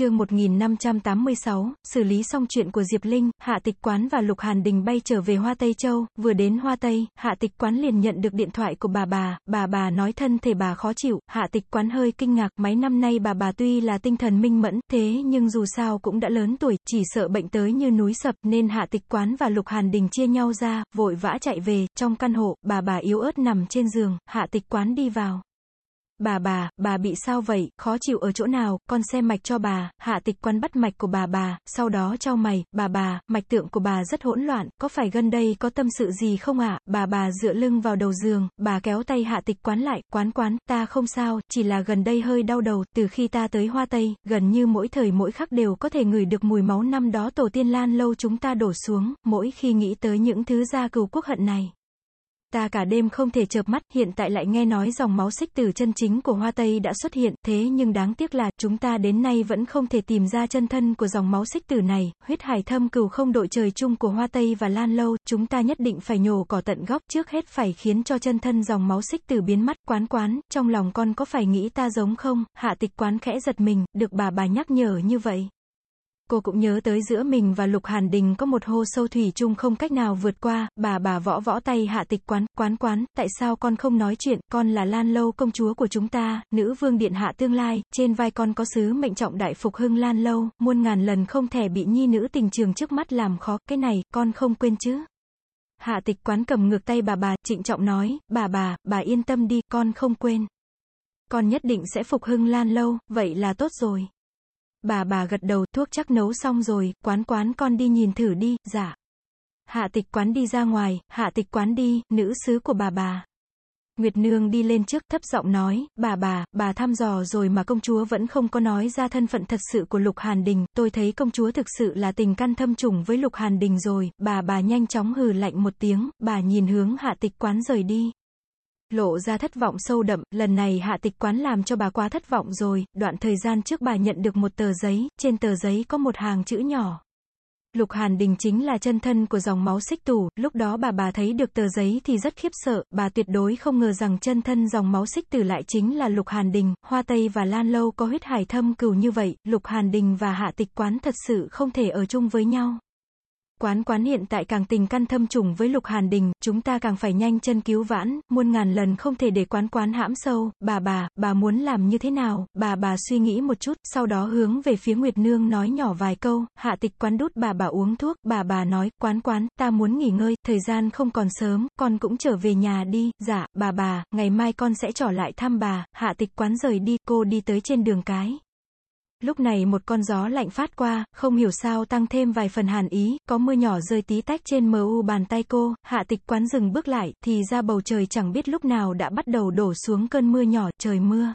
chương 1586, xử lý xong chuyện của Diệp Linh, Hạ Tịch Quán và Lục Hàn Đình bay trở về Hoa Tây Châu, vừa đến Hoa Tây, Hạ Tịch Quán liền nhận được điện thoại của bà bà, bà bà nói thân thể bà khó chịu, Hạ Tịch Quán hơi kinh ngạc, mấy năm nay bà bà tuy là tinh thần minh mẫn, thế nhưng dù sao cũng đã lớn tuổi, chỉ sợ bệnh tới như núi sập, nên Hạ Tịch Quán và Lục Hàn Đình chia nhau ra, vội vã chạy về, trong căn hộ, bà bà yếu ớt nằm trên giường, Hạ Tịch Quán đi vào. Bà bà, bà bị sao vậy, khó chịu ở chỗ nào, con xem mạch cho bà, hạ tịch quan bắt mạch của bà bà, sau đó trao mày, bà bà, mạch tượng của bà rất hỗn loạn, có phải gần đây có tâm sự gì không ạ, bà bà dựa lưng vào đầu giường, bà kéo tay hạ tịch quán lại, quán quán, ta không sao, chỉ là gần đây hơi đau đầu, từ khi ta tới Hoa Tây, gần như mỗi thời mỗi khắc đều có thể ngửi được mùi máu năm đó tổ tiên lan lâu chúng ta đổ xuống, mỗi khi nghĩ tới những thứ gia cừu quốc hận này. Ta cả đêm không thể chợp mắt, hiện tại lại nghe nói dòng máu xích tử chân chính của Hoa Tây đã xuất hiện, thế nhưng đáng tiếc là, chúng ta đến nay vẫn không thể tìm ra chân thân của dòng máu xích tử này, huyết hải thâm cừu không đội trời chung của Hoa Tây và Lan Lâu, chúng ta nhất định phải nhổ cỏ tận gốc, trước hết phải khiến cho chân thân dòng máu xích tử biến mất, quán quán, trong lòng con có phải nghĩ ta giống không, hạ tịch quán khẽ giật mình, được bà bà nhắc nhở như vậy. Cô cũng nhớ tới giữa mình và Lục Hàn Đình có một hô sâu thủy chung không cách nào vượt qua, bà bà võ võ tay hạ tịch quán, quán quán, tại sao con không nói chuyện, con là Lan Lâu công chúa của chúng ta, nữ vương điện hạ tương lai, trên vai con có sứ mệnh trọng đại phục hưng Lan Lâu, muôn ngàn lần không thể bị nhi nữ tình trường trước mắt làm khó, cái này, con không quên chứ. Hạ tịch quán cầm ngược tay bà bà, trịnh trọng nói, bà bà, bà yên tâm đi, con không quên. Con nhất định sẽ phục hưng Lan Lâu, vậy là tốt rồi. Bà bà gật đầu, thuốc chắc nấu xong rồi, quán quán con đi nhìn thử đi, dạ. Hạ tịch quán đi ra ngoài, hạ tịch quán đi, nữ sứ của bà bà. Nguyệt Nương đi lên trước thấp giọng nói, bà bà, bà thăm dò rồi mà công chúa vẫn không có nói ra thân phận thật sự của Lục Hàn Đình, tôi thấy công chúa thực sự là tình căn thâm trùng với Lục Hàn Đình rồi, bà bà nhanh chóng hừ lạnh một tiếng, bà nhìn hướng hạ tịch quán rời đi lộ ra thất vọng sâu đậm, lần này hạ tịch quán làm cho bà quá thất vọng rồi, đoạn thời gian trước bà nhận được một tờ giấy, trên tờ giấy có một hàng chữ nhỏ. Lục Hàn Đình chính là chân thân của dòng máu xích tủ, lúc đó bà bà thấy được tờ giấy thì rất khiếp sợ, bà tuyệt đối không ngờ rằng chân thân dòng máu xích tử lại chính là Lục Hàn Đình, Hoa Tây và Lan Lâu có huyết hải thâm cừu như vậy, Lục Hàn Đình và Hạ Tịch Quán thật sự không thể ở chung với nhau. Quán quán hiện tại càng tình căn thâm trùng với Lục Hàn Đình, chúng ta càng phải nhanh chân cứu vãn, muôn ngàn lần không thể để quán quán hãm sâu, bà bà, bà muốn làm như thế nào, bà bà suy nghĩ một chút, sau đó hướng về phía Nguyệt Nương nói nhỏ vài câu, hạ tịch quán đút bà bà uống thuốc, bà bà nói, quán quán, ta muốn nghỉ ngơi, thời gian không còn sớm, con cũng trở về nhà đi, dạ, bà bà, ngày mai con sẽ trở lại thăm bà, hạ tịch quán rời đi, cô đi tới trên đường cái. Lúc này một con gió lạnh phát qua, không hiểu sao tăng thêm vài phần hàn ý, có mưa nhỏ rơi tí tách trên mờ u bàn tay cô, hạ tịch quán dừng bước lại, thì ra bầu trời chẳng biết lúc nào đã bắt đầu đổ xuống cơn mưa nhỏ, trời mưa.